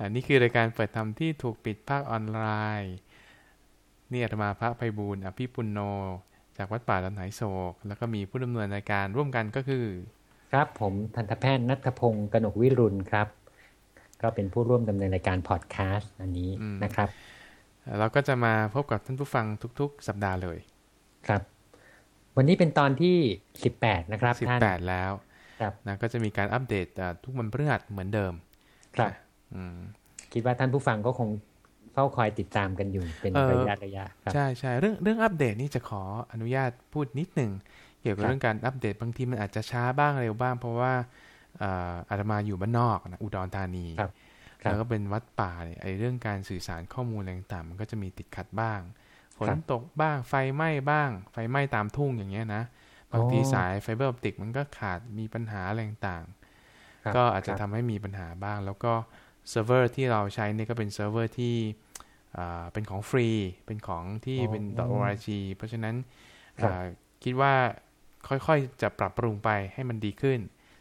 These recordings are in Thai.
อันนี้คือรายการเปิดธรรมที่ถูกปิดภาคออนไลน์นี่อาตมาพระไพบูลอภิปุณโน จากวัดป่าลำไหโศก แล้วก็มีผู้ดำเนินรายการร่วมกันก็คือ ครับผมทันตแพทย์นัทพงศ์กนกวิรุณครับ ก็เป็นผู้ร่วมดำเนินรายการพอดแคสต์อันนี้นะครับ เราก็จะมาพบกับท่านผู้ฟังทุก ๆ สัปดาห์เลยครับ วันนี้เป็นตอนที่สิบแปดนะครับสิบแปดแล้วนะก็จะมีการอัปเดตทุกวันพฤหัสเหมือนเดิมครับ คิดว่าท่านผู้ฟังก็คงเฝ้าคอยติดตามกันอยู่เป็นระยะระยะใช่ใช่เรื่องเรื่องอัปเดตนี่จะขออนุญาตพูดนิดหนึ่งเกี่ยวกับเรื่องการอัปเดตบางทีมันอาจจะช้าบ้างเร็วบ้าง เพราะว่าอาตมาอยู่บ้านนอกนะอุดรธานีแล้วก็เป็นวัดป่าเนี่ยไอ้เรื่องการสื่อสารข้อมูลอะไรต่างๆมันก็จะมีติดขัดบ้างฝนตกบ้างไฟไหม้บ้าง ไฟไหม้ตามทุ่งอย่างเงี้ยนะบางทีสาย fiber optic มันก็ขาดมีปัญหาอะไรต่างๆก็อาจจะทำให้มีปัญหาบ้าง แล้วก็ เซิร์ฟเวอร์ที่เราใช้นี่ก็เป็นเซิร์ฟเวอร์ที่เป็นของฟรี เป็นของที่เป็น .org เพราะฉะนั้นคิดว่าค่อยๆจะปรับปรุงไปให้มันดีขึ้น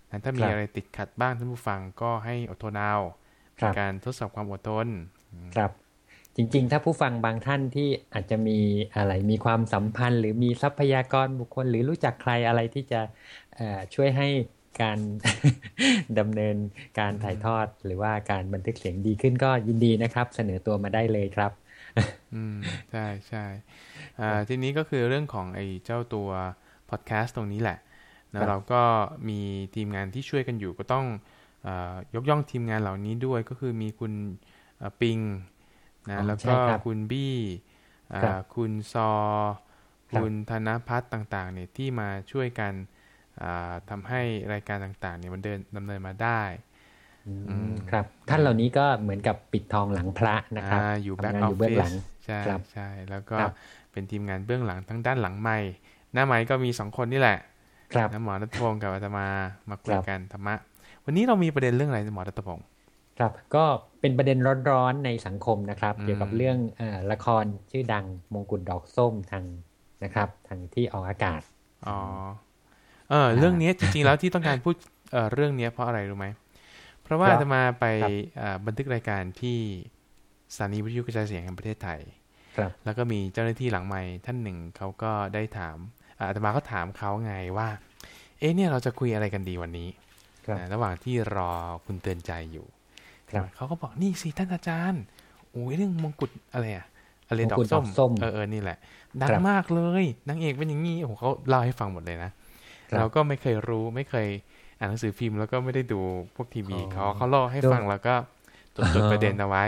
แต่ถ้ามีอะไรติดขัดบ้างท่านผู้ฟังก็ให้อดทนเอาเป็นการทดสอบความอดทน ครับ จริง ๆ ถ้าผู้ฟังบางท่านที่อาจจะมีอะไรมีความสัมพันธ์ หรือมีทรัพยากรบุคคล หรือรู้จักใครอะไรที่จะช่วยให้ การดำเนินการถ่ายทอดหรือว่าการบันทึกเสียงดีขึ้นก็ยินดีนะครับ เสนอตัวมาได้เลยครับ อืมใช่ใช่ทีนี้ก็คือเรื่องของไอ้เจ้าตัวพอดแคสต์ตรงนี้แหละนะเราก็มีทีมงานที่ช่วยกันอยู่ก็ต้องอยกย่องทีมงานเหล่านี้ด้วยก็คือมีคุณปิงนะแล้วก็คุณบี้คุณซอ คุณธนพัฒน์ต่างๆเนี่ยที่มาช่วยกัน ทำให้รายการต่างๆเนี่ยมันเดินดำเนินมาได้ครับ ท่านเหล่านี้ก็เหมือนกับปิดทองหลังพระนะครับอยู่แบ็กออฟฟิศใช่ใช่แล้วก็เป็นทีมงานเบื้องหลังทั้งด้านหลังไม่หน้าไม้ก็มีสองคนนี่แหละน้ำหมอรัตพงศ์กับอาตมามาคุยกันธรรมะ วันนี้เรามีประเด็นเรื่องอะไรหมอรัตพงศ์ครับก็เป็นประเด็นร้อนๆในสังคมนะครับ เกี่ยวกับเรื่องอละครชื่อดังมงกุฎดอกส้มทางนะครับทางที่ออกอากาศอ๋อ เออเรื่องนี้จริงๆแล้วที่ต้องการพูดเออเรื่องนี้เพราะอะไรรู้ไหมเพราะว่าจะมาไปบันทึกรายการที่สถานีวิทยุกระจายเสียงแห่งประเทศไทยแล้วก็มีเจ้าหน้าที่หลังไม้ท่านหนึ่งเขาก็ได้ถามอาตมาก็ถามเขาไงว่า เอ๊ะเนี่ยเราจะคุยอะไรกันดีวันนี้ระหว่างที่รอคุณเตือนใจอยู่เขาก็บอกนี่สิท่านอาจารย์โอ้ยเรื่องมงกุฎอะไรอะอะไรดอกส้มเออเออนี่แหละดังมากเลยนางเอกเป็นอย่างนี้โอ้โหเขาเล่าให้ฟังหมดเลยนะ เราก็ไม่เคยรู้ไม่เคยอ่านหนังสือพิมพ์แล้วก็ไม่ได้ดูพวกทีวีเขาเขาเล่าให้ฟังแล้วก็จดจดประเด็นเอาไว้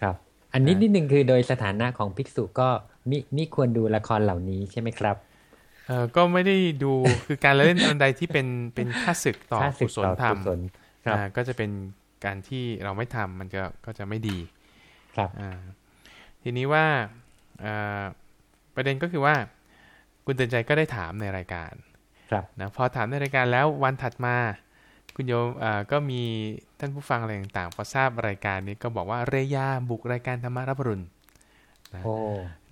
ครับ อันนี้นิดหนึ่งคือโดยสถานะของภิกษุก็มิมิควรดูละครเหล่านี้ใช่ไหมครับเออก็ไม่ได้ดูคือการเล่นอันใดที่เป็นเป็นค่าศึกต่อกุศลธรรมอ่าก็จะเป็นการที่เราไม่ทำมันจะก็จะไม่ดี ครับอ่าทีนี้ว่าประเด็นก็คือว่า คุณเตือนใจก็ได้ถามในรายการ ครับนะพอถามในรายการแล้ววันถัดมา คุณโยมก็มีท่านผู้ฟังอะไรต่างๆพอทราบรายการนี้ก็บอกว่าเรยาบุกรายการธรรมารับรุณนะ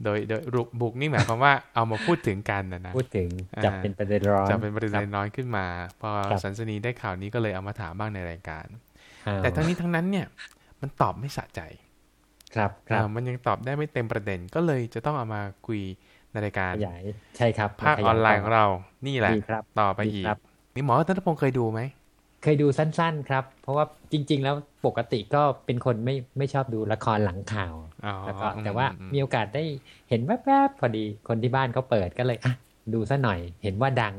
โดยโดยบุกนี่หมายความว่าเอามาพูดถึงกันนะนะพูดถึงจับเป็นประเด็นร้อนจับเป็นประเด็นน้อยขึ้นมา พอสันสนีได้ข่าวนี้ก็เลยเอามาถามบ้างในรายการ แต่ทั้งนี้ทั้งนั้นเนี่ยมันตอบไม่สะใจ ครับครับมันยังตอบได้ไม่เต็มประเด็นก็เลยจะต้องเอามาคุย ในรายการใช่ครับภาคออนไลน์ของเรานี่แหละต่อไปอีกนี่หมอธนพงศ์เคยดูไหมเคยดูสั้นๆครับ เพราะว่าจริง ๆ แล้วปกติก็เป็นคนไม่ไม่ชอบดูละครหลังข่าวแล้วก็แต่ว่ามีโอกาสได้เห็นแวบๆพอดีคนที่บ้านเขาเปิดก็เลยอะดูซะหน่อย เห็นว่าดัง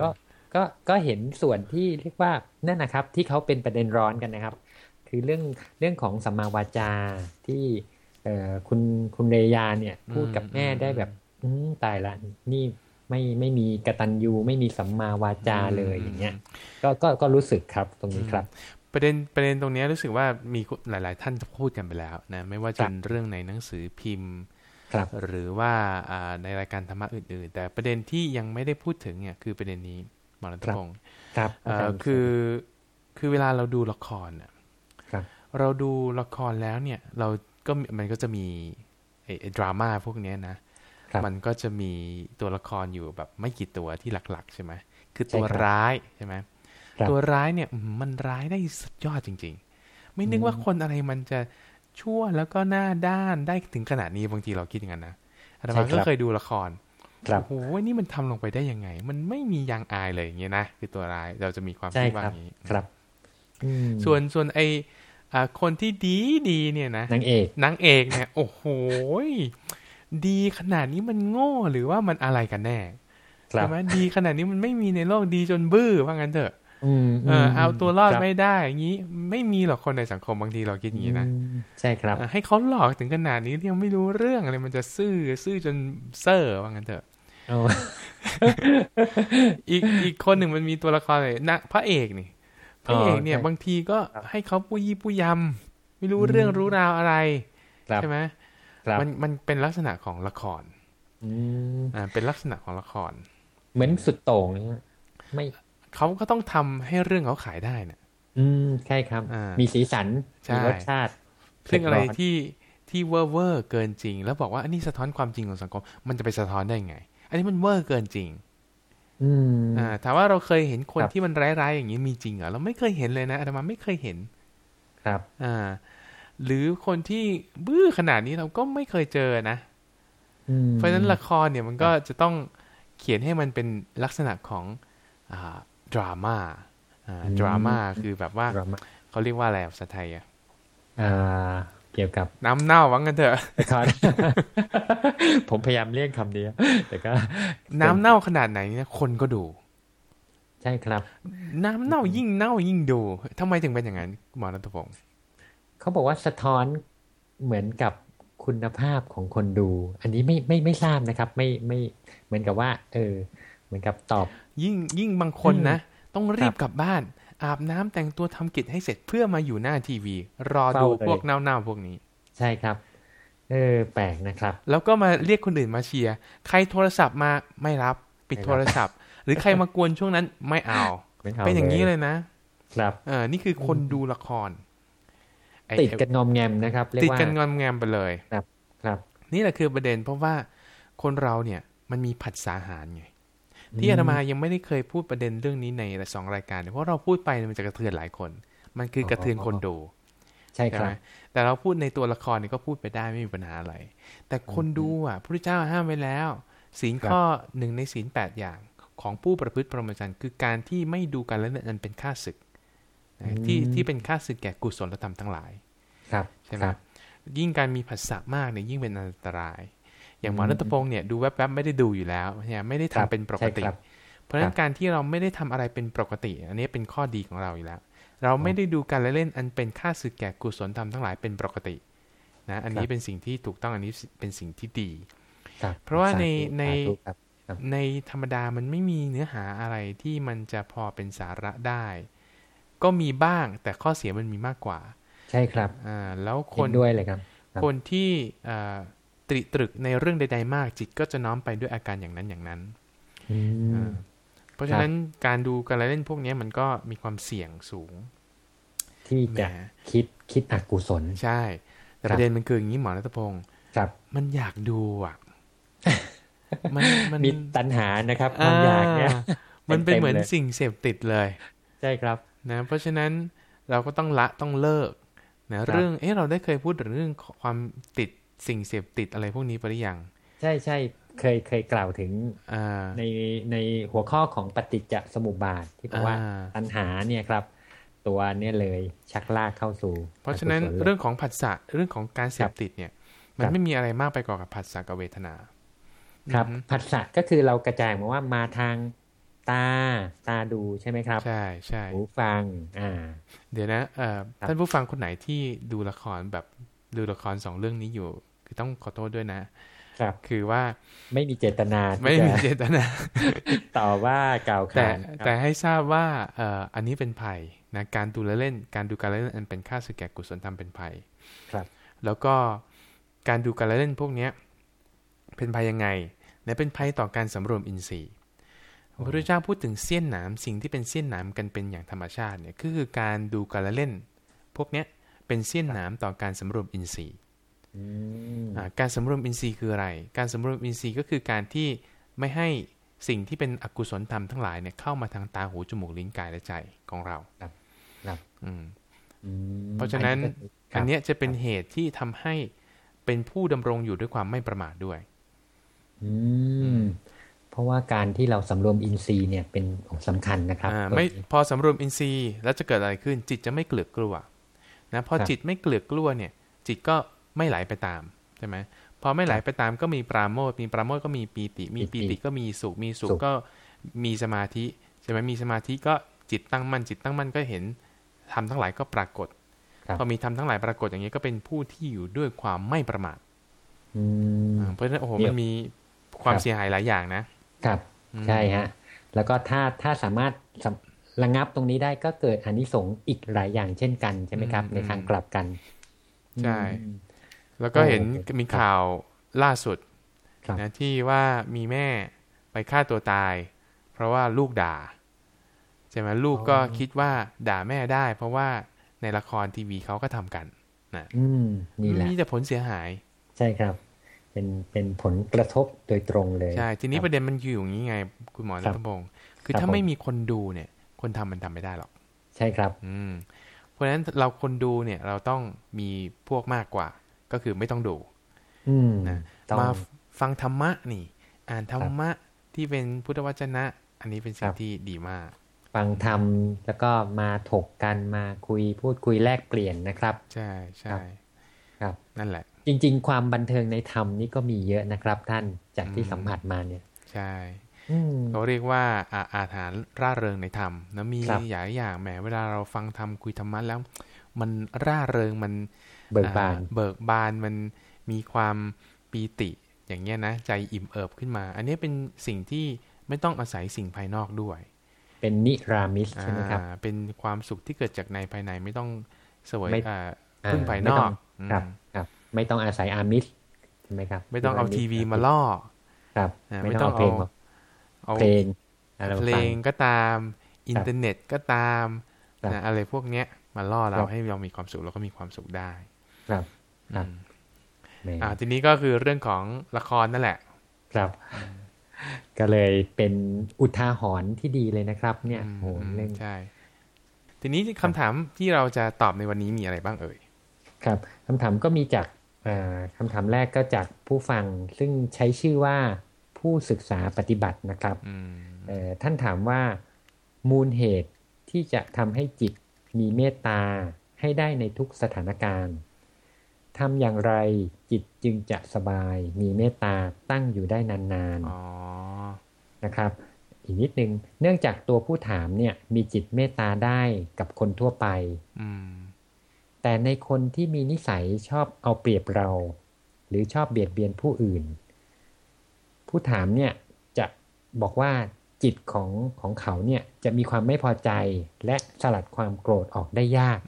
ก็ก็ก็เห็นส่วนที่เรียกว่านั่นนะครับ ที่เขาเป็นประเด็นร้อนกันนะครับ คือเรื่องเรื่องของสัมมาวาจาที่เอ่อคุณคุณเรยาเนี่ยพูดกับแม่ได้แบบ อืตายละ นี่ไม่ไม่มีกตัญญูไม่มีสัมมาวาจาเลยอย่างเงี้ยก็ก็ก็รู้สึกครับตรงนี้ครับ ประเด็นประเด็นตรงนี้รู้สึกว่ามีหลาย ๆ ท่านพูดกันไปแล้วนะไม่ว่าจะเป็นเรื่องในหนังสือพิมพ์หรือว่าในรายการธรรมะอื่น ๆ แต่ประเด็นที่ยังไม่ได้พูดถึงเนี่ยคือประเด็นนี้มรดพงศ์ครับคือคือเวลาเราดูละครเราดูละครแล้วเนี่ย เราก็มันก็จะมีไอ้ดราม่าพวกนี้นะ มันก็จะมีตัวละครอยู่แบบไม่กี่ตัวที่หลัก ๆ ใช่ไหมคือตัวร้ายใช่ไหมตัวร้ายเนี่ยมันร้ายได้สุดยอดจริง ๆ ไม่นึกว่าคนอะไรมันจะชั่วแล้วก็หน้าด้านได้ถึงขนาดนี้บางทีเราคิดอย่างนั้นนะอาตมาก็เคยดูละครโอ้โหนี่มันทำลงไปได้ยังไง มันไม่มียางอายเลยอย่างเงี้ยนะคือตัวร้ายเราจะมีความคิดว่าอย่างนี้ครับส่วนส่วนไอคนที่ดีดีเนี่ยนะนางเอกนางเอกเนี่ย โอ้โห ดีขนาดนี้มันโง่หรือว่ามันอะไรกันแน่ใช่ไหมดีขนาดนี้มันไม่มีในโลกดีจนบื้อว่างั้นเถอะเออเอาตัวรอดไม่ได้อย่างนี้ไม่มีหรอกคนในสังคมบางทีเราคิดอย่างนี้นะใช่ครับ ให้เขาหลอกถึงขนาดนี้ยังไม่รู้เรื่องอะไรมันจะซื่อซื่อจนเซอร์ว่างั้นเถอะอีกอีกคนหนึ่งมันมีตัวละครเลยนะพระเอกนี่พระเอกเนี่ย บางทีก็ให้เขาปุยยี่ปุยยำไม่รู้เรื่องรู้ราวอะไรใช่ไหม มันมันเป็นลักษณะของละครอ่าเป็นลักษณะของละคร เหมือนสุดโต่งไม่เขาก็ต้องทำให้เรื่องเขาขายได้นะอืมใช่ครับ มีสีสันมีรสชาติ ซึ่งอะไรที่ที่เวอร์เวอร์เกินจริง แล้วบอกว่าอันนี้สะท้อนความจริงของสังคม มันจะไปสะท้อนได้ไง อันนี้มันเวอร์เกินจริง อืมอ่าถามว่าเราเคยเห็นคนที่มันร้ายๆอย่างนี้มีจริงเหรอเราไม่เคยเห็นเลยนะอาตมาไม่เคยเห็น ครับ อ่า หรือคนที่บื้อขนาดนี้เราก็ไม่เคยเจอนะเพราะฉะนั้นละครเนี่ยมันก็จะต้องเขียนให้มันเป็นลักษณะของอ่าดราม่าดราม่าคือแบบว่าเขาเรียกว่าอะไรภาษาไทยอะเกี่ยวกับน้ำเน่าวังกันเถอะผมพยายามเลี่ยงคำนี้แต่ก็ น้ำเน่าขนาดไหนเนี่ยคนก็ดู ใช่ครับ น้ำเน่ายิ่งเน่ายิ่งดูทำไมถึงเป็นอย่างนั้นหมอรัตพงศ์ เขาบอกว่าสะท้อนเหมือนกับคุณภาพของคนดู อันนี้ไม่ไม่ไม่ทราบนะครับ ไม่ไม่เหมือนกับว่า เออ เหมือนกับตอบ ยิ่งยิ่งบางคนนะ ต้องรีบกลับบ้าน อาบน้ำแต่งตัวทำกิจให้เสร็จเพื่อมาอยู่หน้าทีวี รอดูพวกเน่าๆพวกนี้ ใช่ครับ เออ แปลกนะครับ แล้วก็มาเรียกคนอื่นมาเชียร์ใครโทรศัพท์มาไม่รับ ปิดโทรศัพท์ หรือใครมากวนช่วงนั้นไม่เอาเป็นอย่างนี้เลยนะครับ เออนี่คือคนดูละคร ติดกันงอมแงมนะครับติดกันงอมแงมไปเลยครับครับ นี่แหละคือประเด็นเพราะว่าคนเราเนี่ยมันมีผัสสาหารไงที่อาตมายังไม่ได้เคยพูดประเด็นเรื่องนี้ในสองรายการเพราะเราพูดไปมันจะกระเทือนหลายคน มันคือกระเทือนคนดูใช่ครับแต่เราพูดในตัวละครนี่ก็พูดไปได้ไม่มีปัญหาอะไร แต่คนดูอะพระเจ้าห้ามไว้แล้วศีลข้อหนึ่งในศีลแปดอย่างของผู้ประพฤติพรหมจรรย์คือการที่ไม่ดูกันแล้วนั้นเป็นค่าศึกที่ที่เป็นค่าศึกแก่กุศลธรรมทั้งหลาย ครับใช่ไหมยิ่งการมีภาษามากเนี่ยยิ่งเป็นอันตราย อย่างหมอรัตพงศ์เนี่ยดูแวบๆไม่ได้ดูอยู่แล้วเนี่ยไม่ได้ทำเป็นปกติ เพราะฉะนั้นการที่เราไม่ได้ทำอะไรเป็นปกติ อันนี้เป็นข้อดีของเราอยู่แล้ว เราไม่ได้ดูการเล่นอันเป็นค่าสึกแก่กุศลธรรมทั้งหลายเป็นปกตินะอันนี้เป็นสิ่งที่ถูกต้องอันนี้เป็นสิ่งที่ดี เพราะว่าในในในธรรมดามันไม่มีเนื้อหาอะไรที่มันจะพอเป็นสาระได้ ก็มีบ้างแต่ข้อเสียมันมีมากกว่า ใช่ครับอ่าแล้วคนด้วยเลยครับ คนที่อ่าตริตรึกในเรื่องใด ๆ มากจิตก็จะน้อมไปด้วยอาการอย่างนั้นอย่างนั้นเพราะฉะนั้นการดูการเล่นพวกนี้มันก็มีความเสี่ยงสูง ที่จะคิดคิดอกุศลใช่ แต่ประเด็นมันคืออย่างนี้หมอรัตพงศ์ครับมันอยากดูอะมันมันมีตัณหานะครับความอยากเนี่ยมันเป็นเหมือนสิ่งเสพติดเลย ใช่ครับนะ เพราะฉะนั้นเราก็ต้องละต้องเลิก นะเรื่องเอ๊ะเราได้เคยพูดถึงเรื่องความติดสิ่งเสพติดอะไรพวกนี้ไปหรือยังใช่ใช่เคยเคยกล่าวถึงในในหัวข้อของปฏิจจสมุปบาทที่บอกว่าตัณหาเนี่ยครับ ตัวเนี่ยเลยชักลากเข้าสู่ เพราะฉะนั้นเรื่องของผัสสะเรื่องของการเสพติดเนี่ย มันไม่มีอะไรมากไปกว่ากับผัสสะกับเวทนา ครับผัสสะก็คือเรากระจายมาว่ามาทาง ตา ตาดูใช่ไหมครับ ใช่ใช่หูฟัง อ่า เดี๋ยวนะเอ่อท่านผู้ฟังคนไหนที่ดูละครแบบดูละครสองเรื่องนี้อยู่ คือต้องขอโทษด้วยนะ ครับ คือว่าไม่มีเจตนา ไม่มีเจตนา ต่อว่ากล่าวขานแต่ให้ทราบว่าเอ่ออันนี้เป็นภัยนะการดูแลเล่น การดูการเล่นอันเป็นค่าสึกแก่กุศลธรรมเป็นภัย ครับ แล้วก็การดูการเล่นพวกเนี้ยเป็นภัยยังไงเนี่ยเป็นภัยต่อการสำรวมอินทรีย์ พระพุทธเจ้าพูดถึงเสี้ยนหนามสิ่งที่เป็นเสี้ยนหนามกันเป็นอย่างธรรมชาติเนี่ยก็คือการดูการเล่น พวกเนี้ยเป็นเสี้ยนหนามต่อการสำรวมอินทรีย์การสำรวมอินทรีย์คืออะไร การสำรวมอินทรีย์ก็คือการที่ไม่ให้สิ่งที่เป็นอกุศลธรรมทั้งหลายเนี่ยเข้ามาทางตาหูจมูกลิ้นกายและใจของเราครับครับอืมเพราะฉะนั้นอันเนี้ยจะเป็นเหตุที่ทำให้เป็นผู้ดำรงอยู่ด้วยความไม่ประมาทด้วย อืม เพราะว่าการที่เราสำรวมอินทรีย์เนี่ยเป็นสำคัญนะครับไม่พอสำรวมอินทรีย์แล้วจะเกิดอะไรขึ้น จิตจะไม่เกลือกกลัวนะพอจิตไม่เกลือกกลัวเนี่ย จิตก็ไม่ไหลไปตามใช่ไหมพอไม่ไหลไปตามก็มีปราโมทมีปราโมทก็มีปีติ มีปีติก็มีสุขมีสุขก็มีสมาธิใช่ไหมมีสมาธิก็จิตตั้งมั่นจิตตั้งมั่นก็เห็นทำทั้งหลายก็ปรากฏพอมีทำทั้งหลายปรากฏอย่างนี้ก็เป็นผู้ที่อยู่ด้วยความไม่ประมาทเพราะฉะนั้นโอ้โหมันมีความเสียหายหลายอย่างนะ ครับใช่ฮะแล้วก็ถ้าถ้าสามารถระงับตรงนี้ได้ก็เกิดอนิสงส์อีกหลายอย่างเช่นกันใช่ไหมครับ ในทางกลับกันใช่แล้วก็เห็นมีข่าวล่าสุดนะที่ว่ามีแม่ไปฆ่าตัวตาย เพราะว่าลูกด่าใช่ไหมลูกก็คิดว่าด่าแม่ได้ เพราะว่าในละครทีวีเขาก็ทำกันนะอืมนี่แหละนี่จะผลเสียหาย ใช่ครับ เป็นเป็นผลกระทบโดยตรงเลยใช่ทีนี้ประเด็นมันอยู่อย่างนี้ไง คุณหมอรัตพงศ์คือถ้าไม่มีคนดูเนี่ย คนทำมันทำไม่ได้หรอก ใช่ครับ อืมเพราะฉะนั้นเราคนดูเนี่ย เราต้องมีพวกมากกว่า ก็คือไม่ต้องดู อืมนะมาฟังธรรมะนี่ อ่านธรรมะที่เป็นพุทธวจนะ อันนี้เป็นสิ่งที่ดีมาก ฟังธรรมแล้วก็มาถกกันมาคุยพูดคุยแลกเปลี่ยนนะครับ ใช่ใช่ครับ นั่นแหละ จริง ๆ ความบันเทิงในธรรมนี่ก็มีเยอะนะครับ ท่านจากที่สัมผัสมาเนี่ย ใช่เขาเรียกว่าอาอาถรรพ์ร่าเริงในธรรมแล้วมีหลายอย่างแหมเวลาเราฟังธรรมคุยธรรมะแล้ว มันร่าเริงมันเบิกบานเบิกบานมันมีความปีติอย่างเงี้ยนะ ใจอิ่มเอิบขึ้นมา อันนี้เป็นสิ่งที่ไม่ต้องอาศัยสิ่งภายนอกด้วย เป็นนิรามิสใช่ไหมครับเป็นความสุขที่เกิดจากในภายในไม่ต้องสวยพึ่งภายนอกครับครับ ไม่ต้องอาศัยอามิสใช่ไหมครับ ไม่ต้องเอาทีวีมาล่อครับ ไม่ต้องเอาเพลงเอาเพลงเพลงก็ตามอินเทอร์เน็ตก็ตามนะอะไรพวกเนี้ยมาล่อเราให้เรามีความสุขเราก็มีความสุขได้ครับอ่าทีนี้ก็คือเรื่องของละครนั่นแหละ ครับ ก็เลยเป็นอุทาหรณ์ที่ดีเลยนะครับ เนี่ยโหเรื่องใช่ทีนี้คำถามที่เราจะตอบในวันนี้มีอะไรบ้างเอ่ย ครับคำถามก็มีจาก คำถามแรกก็จากผู้ฟังซึ่งใช้ชื่อว่าผู้ศึกษาปฏิบัตินะครับท่านถามว่ามูลเหตุที่จะทำให้จิตมีเมตตาให้ได้ในทุกสถานการณ์ทำอย่างไรจิตจึงจะสบายมีเมตตาตั้งอยู่ได้นานๆนะครับ อีกนิดนึงเนื่องจากตัวผู้ถามเนี่ยมีจิตเมตตาได้กับคนทั่วไป แต่ในคนที่มีนิสัยชอบเอาเปรียบเรา หรือชอบเบียดเบียนผู้อื่น ผู้ถามเนี่ยจะบอกว่าจิตของของเขาเนี่ยจะมีความไม่พอใจและสลัดความโกรธออกได้ยาก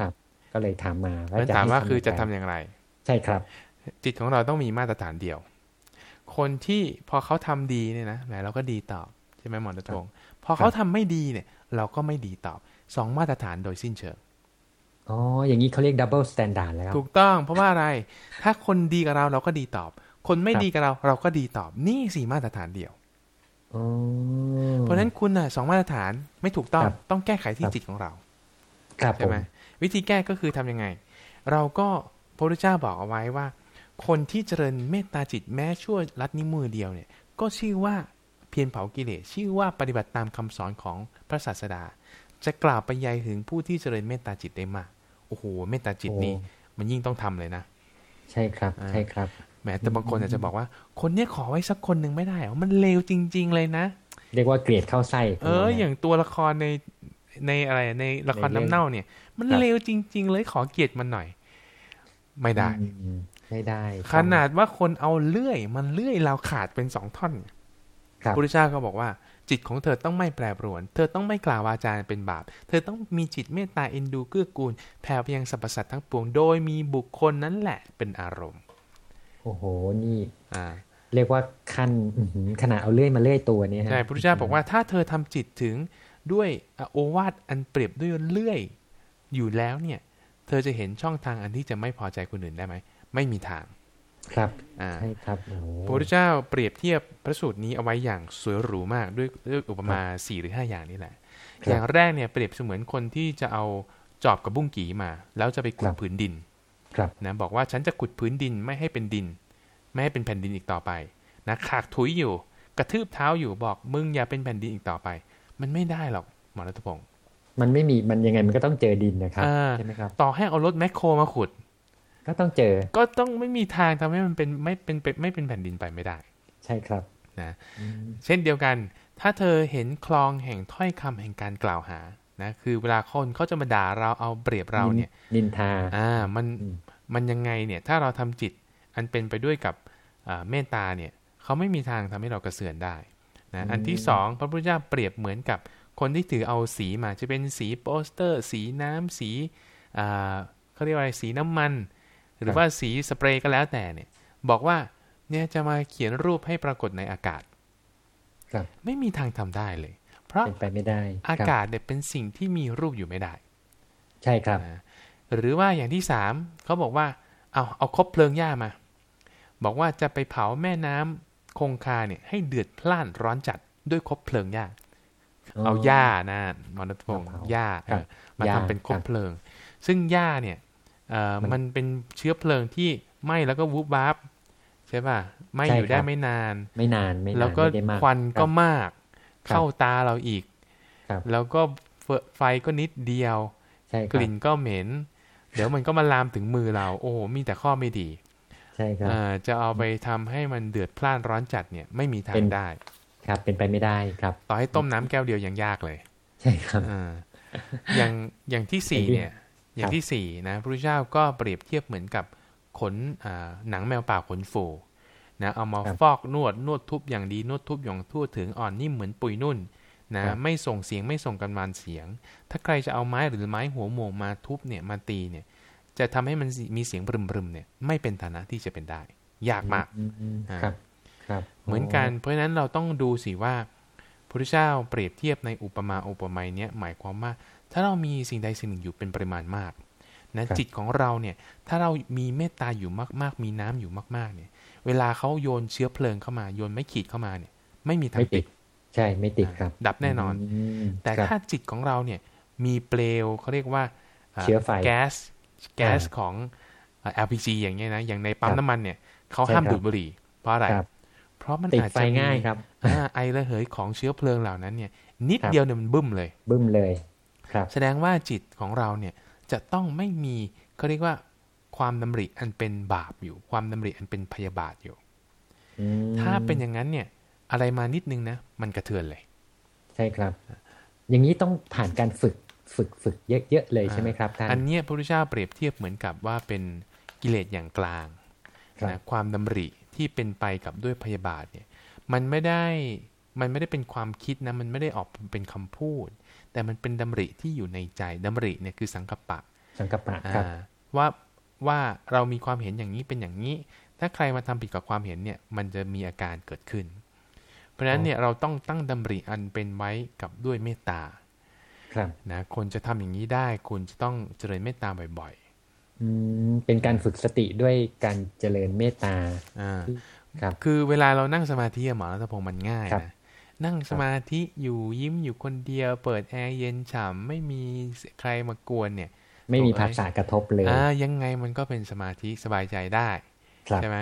ครับ ก็เลยถามมาแล้วถามว่าคือจะทำอย่างไร ใช่ครับ จิตของเราต้องมีมาตรฐานเดียว คนที่พอเขาทำดีเนี่ยนะแหมเราก็ดีตอบใช่ไหมหมอตะทงพอเขาทำไม่ดีเนี่ย เราก็ไม่ดีตอบสองมาตรฐานโดยสิ้นเชิง อ๋อ อย่างนี้เขาเรียก double standard แล้วถูกต้อง เพราะว่าอะไร ถ้าคนดีกับเราเราก็ดีตอบ คนไม่ดีกับเราเราก็ดีตอบ นี่สิมาตรฐานเดียวเพราะฉะนั้นคุณน่ะสองมาตรฐานไม่ถูกต้องต้องแก้ไขที่จิตของเราใช่ไหมวิธีแก้ก็คือทำยังไง เราก็พระพุทธเจ้าบอกเอาไว้ว่า คนที่เจริญเมตตาจิตแม้ชั่วลัดนิ้วมือเดียวเนี่ย ก็ชื่อว่าเพียรเผากิเลสชื่อว่าปฏิบัติตามคำสอนของพระศาสดา จะกล่าวไปยัยถึงผู้ที่เจริญเมตตาจิตได้มาก โอ้โหเมตตาจิตนี้มันยิ่งต้องทำเลยนะ ใช่ครับ ใช่ครับแม้แต่บางคนอาจจะบอกว่า คนเนี้ยขอไว้สักคนหนึ่งไม่ได้หรอมันเลวจริง ๆ เลยนะ เรียกว่าเกลียดเข้าไส้เออ อย่างตัวละครในในอะไรในละครน้ำเน่าเนี่ย มันเร็วจริง ๆ เลยขอเกียรติมันหน่อย ไม่ได้ไม่ได้ ขนาดว่าคนเอาเลื่อย มันเลื่อยเราขาดเป็นสองท่อนพระพุทธเจ้าก็บอกว่า จิตของเธอต้องไม่แปรปรวน เธอต้องไม่กล่าววาจาเป็นบาป เธอต้องมีจิตเมตตาเอ็นดูเกื้อกูล แผ่ไปยังสรรพสัตว์ทั้งปวง โดยมีบุคคลนั้นแหละเป็นอารมณ์ โอ้โห นี่ อ่า เรียกว่าขั้นขนาดเอาเลื่อยมาเลื่อยตัวเนี่ยใช่ พระพุทธเจ้าบอกว่าถ้าเธอทำจิตถึงด้วยโอวาทอันเปรียบด้วยเลื่อยอยู่แล้วเนี่ย เธอจะเห็นช่องทางอันที่จะไม่พอใจคนอื่นได้ไหม ไม่มีทาง ครับใช่ครับพระพุทธเจ้าเปรียบเทียบพระสูตรนี้เอาไว้อย่างสวยหรูมากด้วยด้วยอุปมาสี่หรือห้าอย่างนี่แหละ อย่างแรกเนี่ยเปรียบเสมือนคนที่จะเอาจอบกับบุ้งกีมา แล้วจะไปขุดผืนดิน ครับนะบอกว่าฉันจะขุดผืนดินไม่ให้เป็นดิน ไม่ให้เป็นแผ่นดินอีกต่อไปนะขากถุยอยู่ กระทืบเท้าอยู่บอกมึงอย่าเป็นแผ่นดินอีกต่อไป มันไม่ได้หรอกหมอรัตพงศ์มันไม่มีมันยังไงมันก็ต้องเจอดินนะครับใช่ไหมครับต่อให้เอารถแมคโครมาขุด ก็ต้องเจอ ก็ต้องไม่มีทางทำให้มันเป็นไม่เป็นไม่เป็นแผ่นดินไปไม่ได้ ใช่ครับนะเช่นเดียวกัน ถ้าเธอเห็นคลองแห่งถ้อยคำแห่งการกล่าวหานะคือเวลาคนเขาจะมาด่าเราเอาเปรียบเราเนี่ยนินทาอ่ามันมันยังไงเนี่ยถ้าเราทำจิตอันเป็นไปด้วยกับเมตตาเนี่ยเขาไม่มีทางทำให้เรากระเสือนได้นะอันที่สองพระพุทธเจ้าเปรียบเหมือนกับคนที่ถือเอาสีมาจะเป็นสีโปสเตอร์ สีน้ำสีเขาเรียกว่าอะไรสีน้ำมัน หรือว่าสีสเปรย์ก็แล้วแต่เนี่ย บอกว่าเนี่ยจะมาเขียนรูปให้ปรากฏในอากาศไม่มีทางทำได้เลย เพราะไปไม่ได้ อากาศเนี่ยเป็นสิ่งที่มีรูปอยู่ไม่ได้ ใช่ครับ หรือว่าอย่างที่สามเขาบอกว่า เอาเอาคบเพลิงหญ้ามา บอกว่าจะไปเผาแม่น้ำคงคาเนี่ยให้เดือดพล่านร้อนจัดด้วยคบเพลิงหญ้า เอาหญ้านะมนัตพงศ์หญ้ามาทำเป็นคบเพลิง ซึ่งหญ้าเนี่ย มันเป็นเชื้อเพลิงที่ไหม้แล้วก็วุบวับใช่ป่ะไหม้อยู่ได้ไม่นาน ไม่นานไม่นานแล้วก็ควันก็มาก เข้าตาเราอีกแล้วก็ไฟก็นิดเดียว กลิ่นก็เหม็น เดี๋ยวมันก็มาลามถึงมือเรา โอ้มีแต่ข้อไม่ดีใช่ครับจะเอาไปทำให้มันเดือดพล่านร้อนจัดเนี่ยไม่มีทางได้ ครับเป็นไปไม่ได้ครับ ต่อให้ต้มน้ำแก้วเดียวยังยากเลย ใช่ครับออย่างอย่างที่สี่เนี่ย อย่างที่สี่นะพระพุทธเจ้าก็เปรียบเทียบเหมือนกับขนหนังแมวป่าขนฟูนะเอามาฟอกนวดนวดทุบอย่างดีนวดทุบอย่างทั่วถึงอ่อนนิ่มเหมือนปุยนุ่นนะไม่ส่งเสียงไม่ส่งกันวานเสียง ถ้าใครจะเอาไม้หรือไม้หัวโมงมาทุบเนี่ยมาตีเนี่ย จะทำให้มันมีเสียงบรึมๆเนี่ยไม่เป็นฐานะที่จะเป็นได้ ยากมากครับ เหมือนกันเพราะฉะนั้นเราต้องดูสิว่าพระพุทธเจ้าเปรียบเทียบในอุปมาอุปไมยเนี้ยหมายความว่า ถ้าเรามีสิ่งใดสิ่งหนึ่งอยู่เป็นปริมาณมากนะจิตของเราเนี่ยถ้าเรามีเมตตาอยู่มาก ๆ มีน้ำอยู่มากๆ เนี่ย เวลาเขาโยนเชื้อเพลิงเข้ามาโยนไม่ขีดเข้ามาเนี่ย ไม่มีทางติด ใช่ไม่ติดครับ ดับแน่นอน แต่ถ้าจิตของเราเนี่ยมีเปลวเขาเรียกว่าเชื้อไฟแก๊สแก๊สของ LPG อย่างเงี้ยนะอย่างในปั๊มน้ำมันเนี่ยเขาห้ามดูดบุหรี่เพราะอะไรราะมันอาจจะง่ายครับไอระเหยของเชื้อเพลิงเหล่านั้นเนี่ย นิดเดียวเนี่ยมันบึ้มเลย บึ้มเลยครับ แสดงว่าจิตของเราเนี่ยจะต้องไม่มีเขาเรียกว่าความดำริอันเป็นบาปอยู่ ความดำริอันเป็นพยาบาทอยู่ถ้าเป็นอย่างนั้นเนี่ย อะไรมานิดนึงนะ มันกระเทือนเลย ใช่ครับ อย่างนี้ต้องผ่านการฝึกฝึกฝึกเยอะๆเลยใช่ไหมครับท่านอันนี้พระพุทธเจ้าเปรียบเทียบเหมือนกับว่าเป็นกิเลสอย่างกลางนะความดำริที่เป็นไปกับด้วยพยาบาทเนี่ย มันไม่ได้มันไม่ได้เป็นความคิดนะ มันไม่ได้ออกเป็นคำพูด แต่มันเป็นดำริที่อยู่ในใจดำริเนี่ยคือสังกปะ สังกปะครับว่าว่าเรามีความเห็นอย่างนี้เป็นอย่างนี้ ถ้าใครมาทำผิดกับความเห็นเนี่ยมันจะมีอาการเกิดขึ้น เพราะฉะนั้นเนี่ยเราต้องตั้งดำริอันเป็นไว้กับด้วยเมตตาครับนะคนจะทำอย่างนี้ได้คุณจะต้องเจริญเมตตาบ่อยเป็นการฝึกสติด้วยการเจริญเมตตาครับ คือเวลาเรานั่งสมาธิหมอรัตพงศ์มันง่ายนะ นั่งสมาธิอยู่ยิ้มอยู่คนเดียว เปิดแอร์เย็นฉ่ำไม่มีใครมากวนเนี่ย ไม่มีภาษากระทบเลยอ่ายังไงมันก็เป็นสมาธิสบายใจได้ใช่ไหม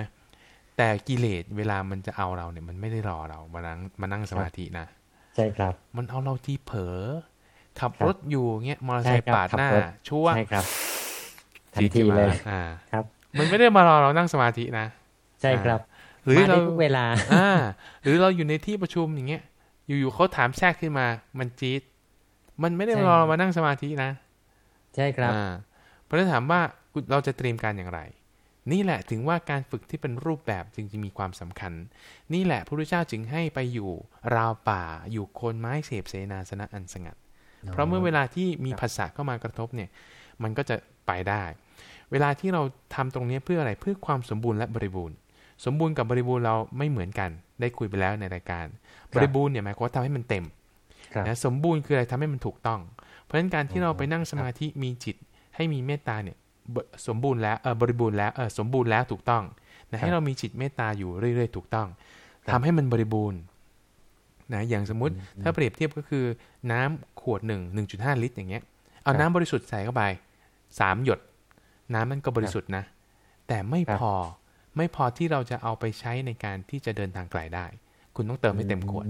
แต่กิเลสเวลามันจะเอาเราเนี่ย มันไม่ได้รอเรามานั่งมานั่งสมาธินะใช่ครับ มันเอาเราที่เผลอขับรถอยู่เงี้ยมอเตอร์ไซค์ปาดหน้าชั่วใช่ครับทันทีเลยอ่า ครับ มันไม่ได้มารอเรานั่งสมาธินะใช่ครับ หรือเราเวลาอ่าหรือเราอยู่ในที่ประชุมอย่างเงี้ย อยู่ๆเขาถามแทรกขึ้นมา มันจี๊ดมันไม่ได้รอเรามานั่งสมาธินะ ใช่ครับเพราะฉะนั้นถามว่าเราจะเตรียมการอย่างไร นี่แหละถึงว่าการฝึกที่เป็นรูปแบบจึงจะมีความสำคัญ นี่แหละพระพุทธเจ้าจึงให้ไปอยู่ราวป่า อยู่โคนไม้เสพเสนาสนะอันสงัด เพราะเมื่อเวลาที่มีภาษาเข้ามากระทบเนี่ย มันก็จะไปได้ เวลาที่เราทำตรงนี้เพื่ออะไรเพื่อความสมบูรณ์และบริบูรณ์ สมบูรณ์กับบริบูรณ์เราไม่เหมือนกัน ได้คุยไปแล้วในรายการ บริบูรณ์เนี่ยหมายความว่าทำให้มันเต็มนะสมบูรณ์คืออะไรทำให้มันถูกต้อง เพราะฉะนั้นการที่เราไปนั่งสมาธิมีจิตให้มีเมตตาเนี่ยสมบูรณ์แล้วเออบริบูรณ์แล้วเออสมบูรณ์แล้วถูกต้องนะให้เรามีจิตเมตตาอยู่เรื่อย ๆ ถูกต้องทำให้มันบริบูรณ์นะอย่างสมมุติถ้าเปรียบเทียบก็คือน้ำขวดหนึ่งหนึ่งจุดห้าลิตรอย่างเงี้ยเอาน้ำบริสุทธิ์ใส่เข้าไปสามหยด น้ำมันก็บริสุทธิ์นะ แต่ไม่พอ ไม่พอที่เราจะเอาไปใช้ในการที่จะเดินทางไกลได้ คุณต้องเติมให้เต็มขวด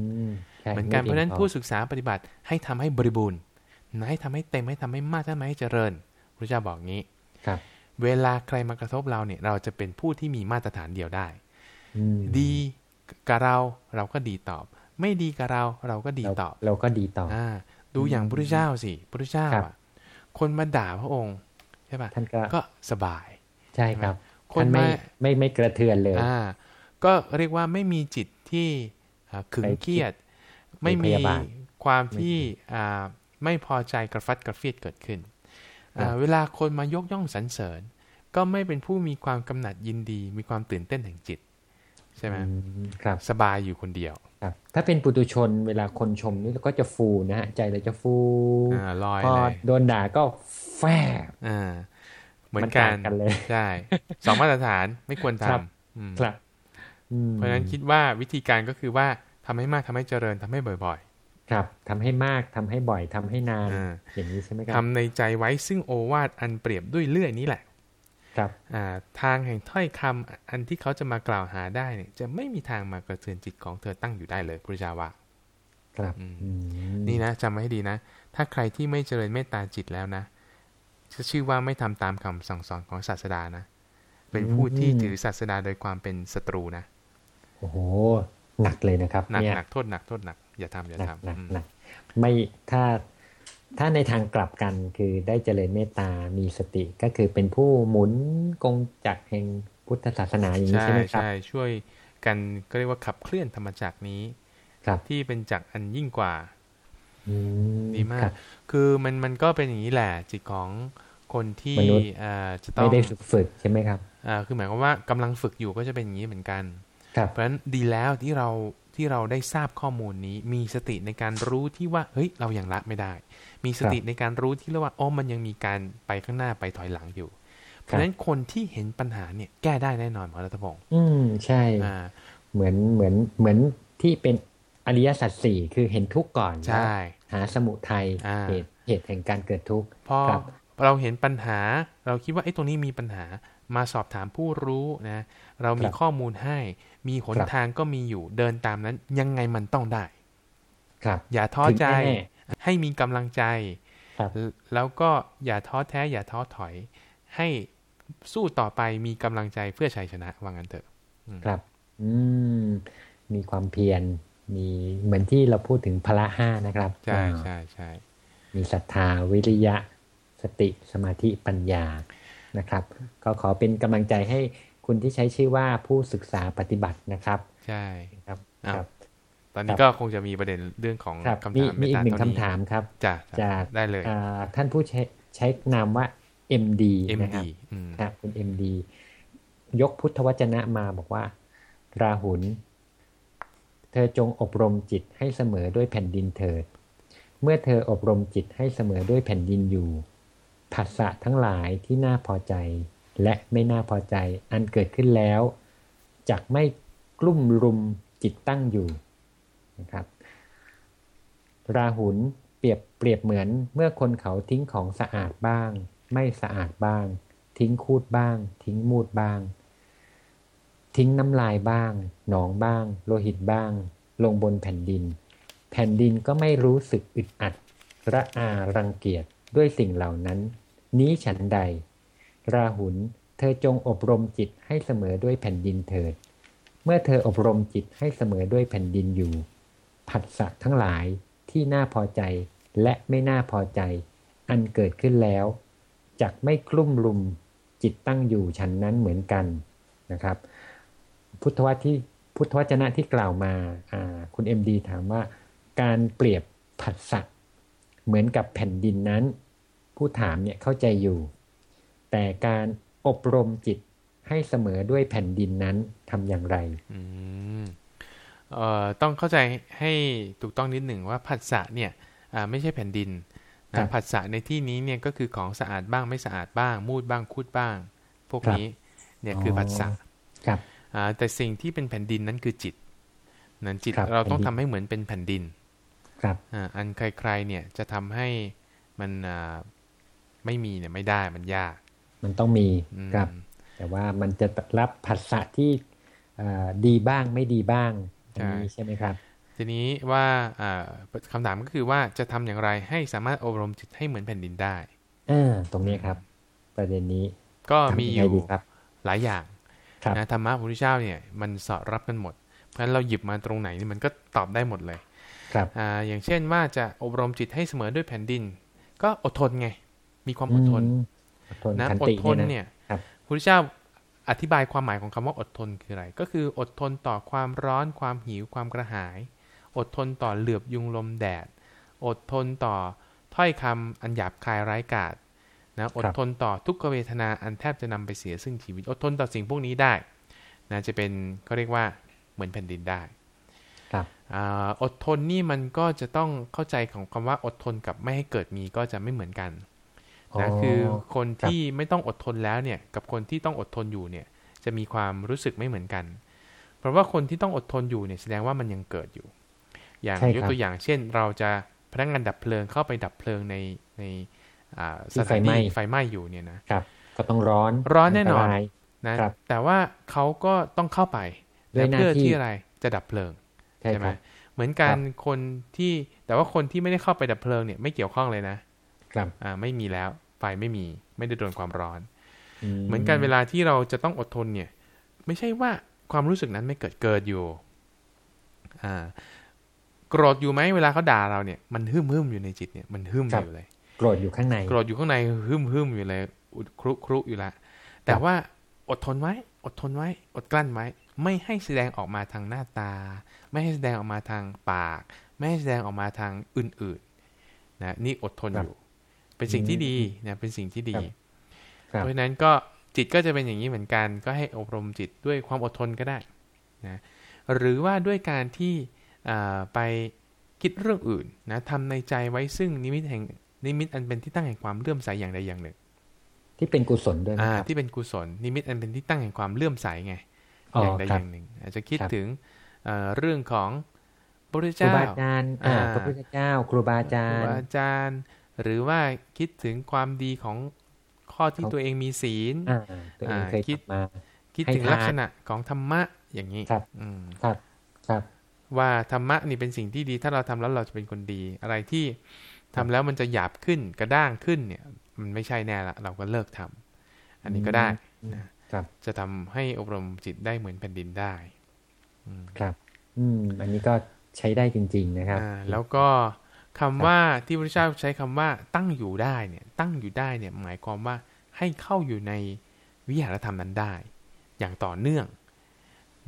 เหมือนกันเพราะฉะนั้นผู้ศึกษาปฏิบัติให้ทำให้บริบูรณ์ให้ทำให้เต็มให้ทำให้มากทำให้เจริญพระเจ้าบอกงี้ครับ เวลาใครมากระทบเราเนี่ย เราจะเป็นผู้ที่มีมาตรฐานเดียวได้ดีกับเราเราก็ดีตอบ ไม่ดีกับเราเราก็ดีตอบ เราก็ดีตอบอ่าดูอย่างพระเจ้าสิพระเจ้าอะคนมาด่าพระองค์ใช่ป่ะท่านก็สบาย ใช่ครับ คนไม่ไม่ไม่กระเทือนเลยอ่าก็เรียกว่าไม่มีจิตที่ขึงเครียด ไม่มีความที่อ่าไม่พอใจกระฟัดกระเฟียดเกิดขึ้น เวลาคนมายกย่องสรรเสริญ ก็ไม่เป็นผู้มีความกำหนัดยินดี มีความตื่นเต้นแห่งจิต ใช่ไหมครับสบายอยู่คนเดียวครับ ถ้าเป็นปุตุชนเวลาคนชมนี่เราก็จะฟูนะฮะใจเราจะฟูลอยพอโดนด่าก็แฝอ่า เหมือนกันกันเลยใช่สองมาตรฐานไม่ควรทำครับเพราะฉะนั้นคิดว่าวิธีการก็คือว่าทำให้มากทำให้เจริญทำให้บ่อยครับทำให้มากทำให้บ่อยทำให้นานอย่างนี้ใช่ไหมครับทำในใจไว้ซึ่งโอวาทอันเปรียบด้วยเลื่อยนี้แหละ ครับอ่าทางแห่งถ้อยคำอันที่เขาจะมากล่าวหาได้เนี่ย จะไม่มีทางมากระเทือนจิตของเธอตั้งอยู่ได้เลยพระเจ้าวะครับนี่นะจำไว้ให้ดีนะ ถ้าใครที่ไม่เจริญเมตตาจิตแล้วนะ จะชื่อว่าไม่ทำตามคำสั่งสอนของศาสดานะ เป็นผู้ที่ถือศาสดาโดยความเป็นศัตรูนะ โอ้โห หนักเลยนะครับ หนักหนักโทษหนักโทษหนัก อย่าทำอย่าทำหนักหนักไม่ถ้าถ้าในทางกลับกันคือได้เจริญเมตตา มีสติก็คือเป็นผู้หมุนกงจักแห่งพุทธศาสนาอย่างนี้ใช่ไหมครับ ใช่ช่วยกันก็เรียกว่าขับเคลื่อนธรรมจักรนี้ ครับที่เป็นจักรอันยิ่งกว่าดีมาก คือมันมันก็เป็นอย่างนี้แหละจิตของ คนที่จะต้องไม่ได้ฝึกใช่ไหมครับอ่าคือหมายความว่ากำลังฝึกอยู่ก็จะเป็นอย่างนี้เหมือนกันเพราะฉะนั้นดีแล้วที่เราที่เราได้ทราบข้อมูลนี้มีสติในการรู้ที่ว่าเฮ้ยเรายัางละไม่ได้ มีสติในการรู้ที่เรียกว่าอ๋อมันยังมีการไปข้างหน้าไปถอยหลังอยู่ เพราะฉะนั้นคนที่เห็นปัญหาเนี่ยแก้ได้แน่นอนหมอรัตพงศ์อืมใช่เหมือนเหมือนเหมือนที่เป็นอริยสัจสี่คือเห็นทุกข์ก่อนใช่หาสมุทัยเหตุเหตุแห่งการเกิดทุกข์พอ เราเห็นปัญหา เราคิดว่าไอ้ตรงนี้มีปัญหามาสอบถามผู้รู้นะเรามีข้อมูลให้ มีหนทางก็มีอยู่เดินตามนั้นยังไงมันต้องได้ ครับ อย่าท้อใจให้มีกำลังใจ แล้วก็อย่าท้อแท้อย่าท้อถอย ให้สู้ต่อไปมีกำลังใจเพื่อชัยชนะว่างั้นเถอะ ครับ อืมมีความเพียรมีเหมือนที่เราพูดถึงพละห้านะครับ ใช่ใช่ใช่มีศรัทธาวิริยะ สติสมาธิปัญญานะครับ ก็ขอเป็นกำลังใจให้คุณที่ใช้ชื่อว่าผู้ศึกษาปฏิบัตินะครับ ใช่ครับครับตอนนี้ก็คงจะมีประเด็นเรื่องของคำถามมีอีกหนึ่งคำถามครับจะจะได้เลยท่านผู้ใช้ใช้นามว่า MD นะครับครับคุณ MD ยกพุทธวจนะมาบอกว่า ราหุล เธอจงอบรมจิตให้เสมอด้วยแผ่นดินเถิด เมื่อเธออบรมจิตให้เสมอด้วยแผ่นดินอยู่ ผัสสะทั้งหลายที่น่าพอใจ และไม่น่าพอใจ อันเกิดขึ้นแล้วจักไม่กลุ่มรุมจิตตั้งอยู่นะครับราหุลเปรียบเปรียบเหมือนเมื่อคนเขาทิ้งของสะอาดบ้าง ไม่สะอาดบ้าง ทิ้งคูดบ้าง ทิ้งมูดบ้าง ทิ้งน้ำลายบ้าง หนองบ้าง โลหิตบ้าง ลงบนแผ่นดิน แผ่นดินก็ไม่รู้สึกอึดอัดระอารังเกียจด้วยสิ่งเหล่านั้น นี้ฉันใด ราหุลเธอจงอบรมจิตให้เสมอด้วยแผ่นดินเถิด เมื่อเธออบรมจิตให้เสมอด้วยแผ่นดินอยู่ ผัสสะทั้งหลายที่น่าพอใจและไม่น่าพอใจ อันเกิดขึ้นแล้วจักไม่กลุ่มลุมจิตตั้งอยู่ฉันนั้นเหมือนกันนะครับ พุทธวที่พุทธวจนะที่กล่าวมาคุณเอ็มดีถามว่าการเปรียบผัสสะเหมือนกับแผ่นดินนั้น ผู้ถามเนี่ยเข้าใจอยู่ แต่การอบรมจิตให้เสมอด้วยแผ่นดินนั้นทำอย่างไรอืมเอ่อต้องเข้าใจให้ถูกต้องนิดหนึ่งว่าผัสสะเนี่ยไม่ใช่แผ่นดินนะผัสสะในที่นี้เนี่ยก็คือของสะอาดบ้างไม่สะอาดบ้าง มูดบ้างคูดบ้าง พวกนี้เนี่ยคือผัสสะครับแต่สิ่งที่เป็นแผ่นดินนั้นคือจิตนั้นจิตเราต้องทำให้เหมือนเป็นแผ่นดิน ครับอันใครๆเนี่ยจะทำให้มัน ไม่มีเนี่ยไม่ได้มันยาก มันต้องมีครับ แต่ว่ามันจะรับผัสสะที่ดีบ้างไม่ดีบ้างนี้ใช่ไหมครับ ทีนี้ว่าคำถามก็คือว่าจะทำอย่างไรให้สามารถอบรมจิตให้เหมือนแผ่นดินได้อตรงนี้ครับ ประเด็นนี้ ก็มีอยู่หลายอย่างนะธรรมะพระพุทธเจ้าเนี่ยมันสอดรับกันหมด เพราะฉะนั้นเราหยิบมาตรงไหนนี่มันก็ตอบได้หมดเลย ครับอ่าอย่างเช่นว่าจะอบรมจิตให้เสมอด้วยแผ่นดิน ก็อดทนไง มีความอดทนนะอดทนเนี่ยพระพุทธเจ้าอธิบายความหมายของคำว่าอดทนคืออะไร ก็คืออดทนต่อความร้อนความหิวความกระหาย อดทนต่อเหลือบยุงลมแดด อดทนต่อถ้อยคำอันหยาบคายไร้กาศนะอดทนต่อทุกขเวทนาอันแทบจะนำไปเสียซึ่งชีวิต อดทนต่อสิ่งพวกนี้ได้นะจะเป็นเขาเรียกว่าเหมือนแผ่นดินได้ครับอดทนนี่มันก็จะต้องเข้าใจของคำว่าอดทนกับไม่ให้เกิดมีก็จะไม่เหมือนกัน นะคือคนที่ไม่ต้องอดทนแล้วเนี่ยกับคนที่ต้องอดทนอยู่เนี่ยจะมีความรู้สึกไม่เหมือนกัน เพราะว่าคนที่ต้องอดทนอยู่เนี่ยแสดงว่ามันยังเกิดอยู่ อย่างยกตัวอย่างเช่น เราจะพนักงานดับเพลิงเข้าไปดับเพลิงในในสถานที่ไฟไหม้อยู่เนี่ยนะครับ ก็ต้องร้อนร้อนแน่นอนนะแต่ว่าเขาก็ต้องเข้าไปเพื่อที่อะไรจะดับเพลิงใช่ไหมเหมือนกันคนที่แต่ว่าคนที่ไม่ได้เข้าไปดับเพลิงเนี่ยไม่เกี่ยวข้องเลยนะครับอ่าไม่มีแล้ว ไฟไม่มี ไม่ได้โดนความร้อน เหมือนกันเวลาที่เราจะต้องอดทนเนี่ย ไม่ใช่ว่าความรู้สึกนั้นไม่เกิดเกิดอยู่อ่าโกรธอยู่ไหมเวลาเขาด่าเราเนี่ยมันหึ่มหึ่มอยู่ในจิตเนี่ยมันหึ่มอยู่เลย โกรธอยู่ข้างใน โกรธอยู่ข้างในหึ่มหึ่มอยู่เลยครุครุอยู่ละแต่ว่าอดทนไว้ อดทนไว้ อดกลั้นไว้ ไม่ให้แสดงออกมาทางหน้าตา ไม่ให้แสดงออกมาทางปาก ไม่ให้แสดงออกมาทางอื่นๆนะนี่อดทนอยู่ เป็นสิ่งที่ดีนะเป็นสิ่งที่ดี เพราะฉะนั้นก็จิตก็จะเป็นอย่างนี้เหมือนกัน ก็ให้อบรมจิตด้วยความอดทนก็ได้นะหรือว่าด้วยการที่ไปคิดเรื่องอื่นนะทำในใจไว้ซึ่งนิมิตแห่งนิมิตอันเป็นที่ตั้งแห่งความเลื่อมใสอย่างใดอย่างหนึ่ง ที่เป็นกุศลด้วยนะครับที่เป็นกุศล นิมิตอันเป็นที่ตั้งแห่งความเลื่อมใสไงอย่างใดอย่างหนึ่ง อาจจะคิดถึงเรื่องของพระพุทธเจ้าครูบาอาจารย์พระพุทธเจ้า ครูบาอาจารย์ครูบาอาจารย์ หรือว่าคิดถึงความดีของข้อที่ตัวเองมีศีลคิดมาคิดถึงลักษณะของธรรมะอย่างนี้ครับครับครับ ว่าธรรมะนี่เป็นสิ่งที่ดี ถ้าเราทำแล้วเราจะเป็นคนดี อะไรที่ทำแล้วมันจะหยาบขึ้นกระด้างขึ้นเนี่ย มันไม่ใช่แน่ละเราก็เลิกทำอันนี้ก็ได้นะครับ จะทำให้อบรมจิตได้เหมือนแผ่นดินได้ครับ อืม อันนี้ก็ใช้ได้จริง ๆ นะครับแล้วก็ คำว่าที่พระเจ้าใช้คำว่าตั้งอยู่ได้เนี่ย ตั้งอยู่ได้เนี่ยหมายความว่าให้เข้าอยู่ในวิหารธรรมนั้นได้ อย่างต่อเนื่อง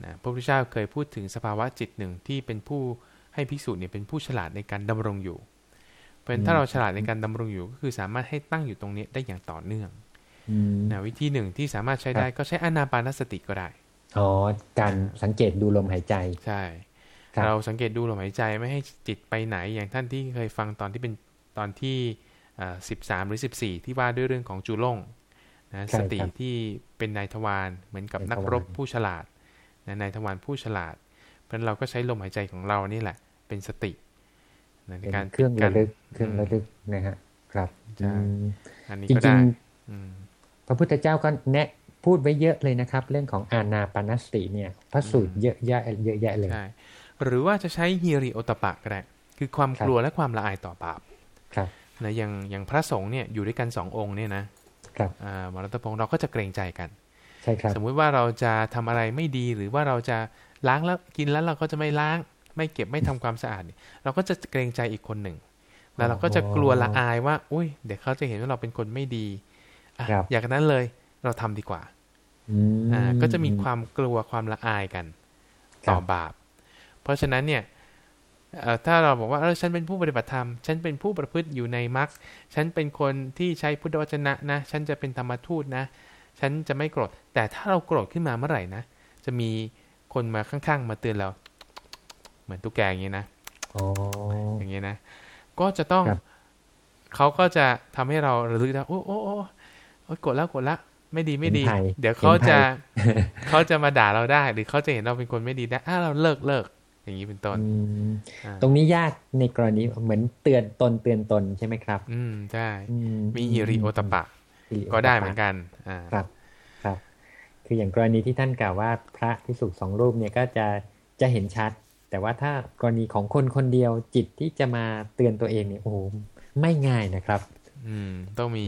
นะพระพุทธเจ้าเคยพูดถึงสภาวะจิตหนึ่งที่เป็นผู้ให้ภิกษุเนี่ยเป็นผู้ฉลาดในการดำรงอยู่ราะถ้าเราฉลาดในการดำรงอยู่ก็คือสามารถให้ตั้งอยู่ตรงนี้ได้อย่างต่อเนื่องนะวิธีหนึ่งที่สามารถใช้ได้ก็ใช้อนาปานสติก็ได้อ๋อการสังเกตดูลมหายใจใช่ เราสังเกตดูลมหายใจไม่ให้จิตไปไหนอย่างท่านที่เคยฟังตอนที่เป็นตอนที่สิบสามหรือสิบสี่ที่ว่าด้วยเรื่องของจูล่งนะสติที่เป็นนายทวารเหมือนกับนักรบผู้ฉลาดนะนายทวารผู้ฉลาด เพราะเราก็ใช้ลมหายใจของเรานี่แหละ เป็นสติในการเครื่องระลึกเครื่องระลึกนะฮะครับจริงๆพระพุทธเจ้าก็แนะพูดไว้เยอะเลยนะครับ เรื่องของอาณาปณสติเนี่ยพระสูตรเยอะแยะเยอะแยะเลย หรือว่าจะใช้ฮิริโอตปะก็ได้คือความกลัวและความละอายต่อบาปครับนะอย่างอย่างพระสงฆ์เนี่ยอยู่ด้วยกันสององค์เนี่ยนะครับอ่ามรตพงศ์เราก็จะเกรงใจกันใช่ครับสมมุติว่าเราจะทำอะไรไม่ดีหรือว่าเราจะล้างแล้วกินแล้วเราก็จะไม่ล้าง ไม่เก็บไม่ทำความสะอาดเราก็จะเกรงใจอีกคนหนึ่ง แล้วเราก็จะกลัวละอายว่า อุ้ยเดี๋ยวเขาจะเห็นว่าเราเป็นคนไม่ดีอย่างนั้นเลยเราทำดีกว่าอ่าก็จะมีความกลัวความละอายกันต่อบาป เพราะฉะนั้นเนี่ยถ้าเราบอกว่าเออฉันเป็นผู้ปฏิบัติธรรม ฉันเป็นผู้ประพฤติอยู่ในมรรคฉันเป็นคนที่ใช้พุทธวจนะนะ ฉันจะเป็นธรรมทูตนะ ฉันจะไม่โกรธ แต่ถ้าเราโกรธขึ้นมาเมื่อไหร่นะ จะมีคนมาข้างๆมาเตือนเรา เหมือนตุ๊กแกอย่างนี้นะอย่างนี้นะ ก็จะต้องเขาก็จะทำให้เราระลึกได้โอ้โอ้โอ้กดแล้วกดละไม่ดีไม่ดี เดี๋ยวเขาจะเขาจะมาด่าเราได้ หรือเขาจะเห็นเราเป็นคนไม่ดีได้ถ้าเราเลิกเลิก อย่างนี้เป็นต้นตรงนี้ยากในกรณีเหมือนเตือนตนเตือนตนใช่ไหมครับ อืมใช่มีฮิริโอตปะ ก็ได้เหมือนกันอ่าครับครับ คืออย่างกรณีที่ท่านกล่าวว่าพระที่สุสองรูปเนี่ยก็จะจะเห็นชัด แต่ว่าถ้ากรณีของคนคนเดียวจิตที่จะมาเตือนตัวเองเนี่ยโอ้โหไม่ง่ายนะครับ อืมต้องมี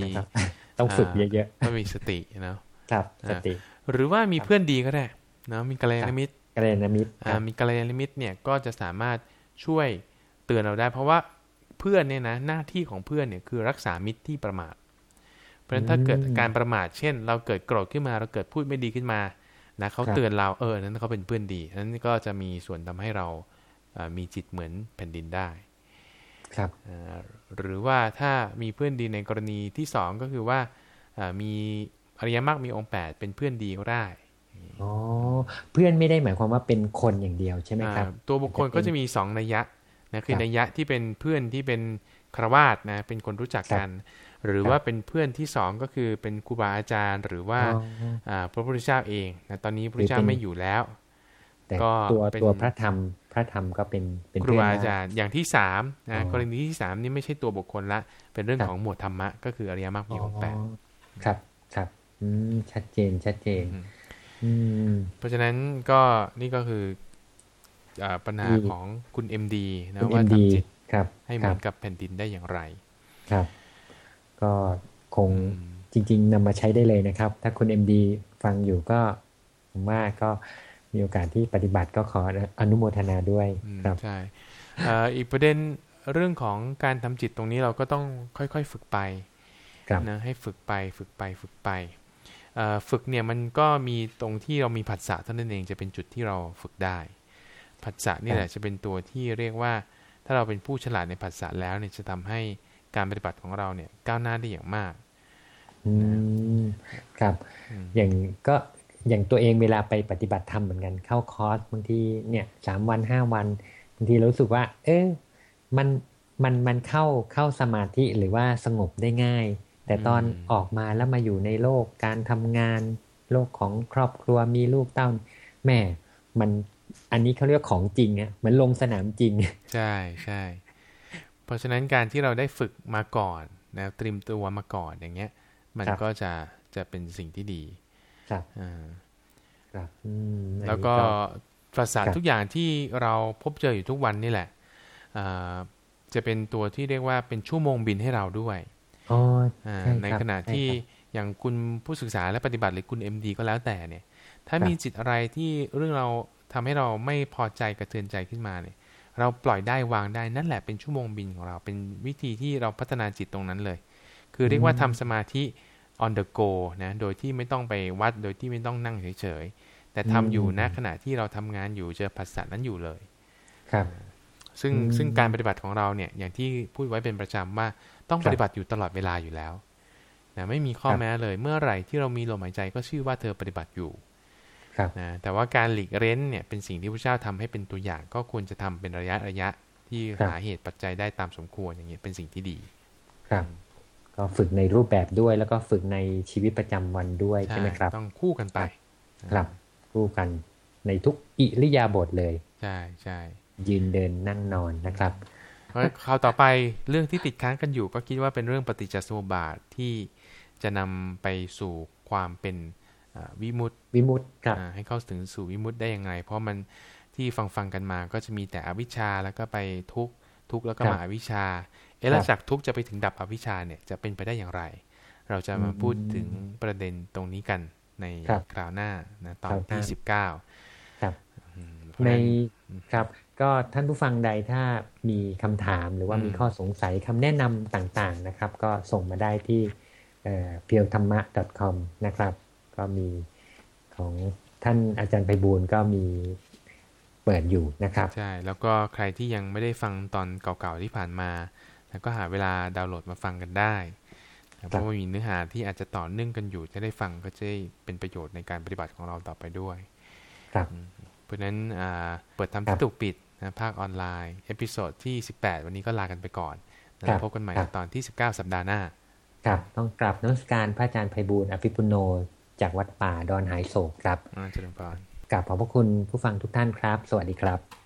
ต้องฝึกเยอะๆต้องมีสติเนาะครับ สติ หรือว่ามีเพื่อนดีก็ได้เนาะมีกัลยาณมิตร กัลยาณมิตรมีกัลยาณมิตรเนี่ยก็จะสามารถช่วยเตือนเราได้ เพราะว่าเพื่อนเนี่ยนะหน้าที่ของเพื่อนเนี่ยคือรักษามิตรที่ประมาท เพราะฉะนั้นถ้าเกิดการประมาท เช่น เราเกิดโกรธขึ้นมาเราเกิดพูดไม่ดีขึ้นมานะเขาเตือนเราเออนั้นเขาเป็นเพื่อนดีนั้นก็จะมีส่วนทำให้เรามีจิตเหมือนแผ่นดินได้ ครับหรือว่าถ้ามีเพื่อนดีในกรณีที่สองก็คือว่ามีอริยมรรคมีองค์แปดเป็นเพื่อนดีก็ได้ อ๋อเพื่อนไม่ได้หมายความว่าเป็นคนอย่างเดียวใช่ไหมครับ ตัวบุคคลก็จะมีสองนัยยะนะคือนัยยะที่เป็นเพื่อนที่เป็นครวาสนะเป็นคนรู้จักกัน หรือว่าเป็นเพื่อนที่สองก็คือเป็นครูบาอาจารย์ หรือว่าพระพุทธเจ้าเองนะตอนนี้พระพุทธเจ้าไม่อยู่แล้วก็ตัวตัวพระธรรมพระธรรมก็เป็นเป็นครูบาอาจารย์อย่างที่สามนะกรณีที่สามนี่ไม่ใช่ตัวบุคคลละ เป็นเรื่องของหมวดธรรมะก็คืออริยมรรคมีองค์แปดครับครับอืมชัดเจนชัดเจน เพราะฉะนั้นก็นี่ก็คือปัญหาของคุณเอ็มดีนะว่าทำจิตให้เหมือนกับแผ่นดินได้อย่างไร ครับ ก็คงจริง ๆนำมาใช้ได้เลยนะครับ ถ้าคุณเอ็มดีฟังอยู่ก็ผมว่าก็มีโอกาสที่ปฏิบัติก็ขออนุโมทนาด้วยครับใช่อีกประเด็นเรื่องของการทำจิตตรงนี้เราก็ต้องค่อยๆ ฝึกไปนะให้ฝึกไปฝึกไปฝึกไป ฝึกเนี่ยมันก็มีตรงที่เรามีผัสสะเท่านั้นเองจะเป็นจุดที่เราฝึกได้ ผัสสะนี่แหละจะเป็นตัวที่เรียกว่า ถ้าเราเป็นผู้ฉลาดในผัสสะแล้วเนี่ยจะทำให้การปฏิบัติของเราเนี่ยก้าวหน้าได้อย่างมากอืมครับ อย่างก็อย่างตัวเองเวลาไปปฏิบัติธรรมเหมือนกันเข้าคอร์สบางทีเนี่ยสามวันห้าวันบางทีรู้สึกว่า เออมันมันมันเข้าเข้าสมาธิหรือว่าสงบได้ง่าย แต่ตอนออกมาแล้วมาอยู่ในโลกการทำงาน โลกของครอบครัวมีลูกเต้าแม่มันอันนี้เขาเรียกของจริงอะเหมือนลงสนามจริง ใช่ใช่เพราะฉะนั้นการที่เราได้ฝึกมาก่อนนะเตรียมตัวมาก่อนอย่างเงี้ย มันก็จะจะเป็นสิ่งที่ดี ครับอ่าครับแล้วก็ภาษาทุกอย่างที่เราพบเจออยู่ทุกวันนี่แหละจะเป็นตัวที่เรียกว่าเป็นชั่วโมงบินให้เราด้วย ในขณะที่อย่างคุณผู้ศึกษาและปฏิบัติหรือคุณ MD ก็แล้วแต่เนี่ย ถ้ามีจิตอะไรที่เรื่องเราทำให้เราไม่พอใจกระเทือนใจขึ้นมาเนี่ย เราปล่อยได้วางได้นั่นแหละเป็นชั่วโมงบินของเราเป็นวิธีที่เราพัฒนาจิตตรงนั้นเลย คือเรียกว่าทำสมาธิ on the go นะโดยที่ไม่ต้องไปวัดโดยที่ไม่ต้องนั่งเฉยๆ แต่ทำอยู่นะขณะที่เราทำงานอยู่เจอภาษานั้นอยู่เลย ครับ ซึ่งซึ่งการปฏิบัติของเราเนี่ยอย่างที่พูดไว้เป็นประจำว่า ต้องปฏิบัติอยู่ตลอดเวลาอยู่แล้วนะไม่มีข้อแม้เลยเมื่อไหร่ที่เรามีลมหายใจก็ชื่อว่าเธอปฏิบัติอยู่นะแต่ว่าการหลีกเร้นเนี่ยเป็นสิ่งที่พระเจ้าทำให้เป็นตัวอย่างก็ควรจะทำเป็นระยะระยะที่หาเหตุปัจจัยได้ตามสมควรอย่างเงี้ยเป็นสิ่งที่ดี ครับ ก็ฝึกในรูปแบบด้วยแล้วก็ฝึกในชีวิตประจำวันด้วยใช่ไหมครับ ต้องคู่กันไป ครับ คู่กันในทุกอิริยาบถเลย ใช่ใช่ยืนเดินนั่งนอนนะครับ คราวต่อไปเรื่องที่ติดค้างกันอยู่ ก็คิดว่าเป็นเรื่องปฏิจจสมุปบาทที่จะนำไปสู่ความเป็นวิมุตติวิมุตติให้เข้าถึงสู่วิมุตติได้ยังไง เพราะมันที่ฟังฟังกันมาก็จะมีแต่อวิชชาแล้วก็ไปทุกทุกแล้วก็มาอวิชชา เอแล้วจากทุกจะไปถึงดับอวิชชาเนี่ยจะเป็นไปได้อย่างไร เราจะมาพูดถึงประเด็นตรงนี้กันในคราวหน้านะตอนที่สิบเก้า ในครับ ก็ท่านผู้ฟังใดถ้ามีคำถามหรือว่ามีข้อสงสัยคำแนะนำต่างๆนะครับ ก็ส่งมาได้ที่เพียวธรรมะ .com นะครับ ก็มีของท่านอาจารย์ไพบูลก็มีเปิดอยู่นะครับ ใช่ แล้วก็ใครที่ยังไม่ได้ฟังตอนเก่าๆที่ผ่านมาแล้วก็หาเวลาดาวน์โหลดมาฟังกันได้เพราะว่ามีเนื้อหาที่อาจจะต่อเนื่องกันอยู่จะได้ฟังก็จะเป็นประโยชน์ในการปฏิบัติของเราต่อไปด้วย ครับ เพราะฉะนั้นเปิดธรรมที่ถูกปิดนะภาคออนไลน์ episode ที่ 18 วันนี้ก็ลากันไปก่อนนะพบกันใหม่ตอนที่ 19 สัปดาห์หน้า ครับ ต้องกราบนมัสการพระอาจารย์ไพบูลย์ อภิปุณโณ จากวัดป่าดอนหายโศกครับอาจารย์ปานกราบขอบพระคุณผู้ฟังทุกท่านครับ สวัสดีครับ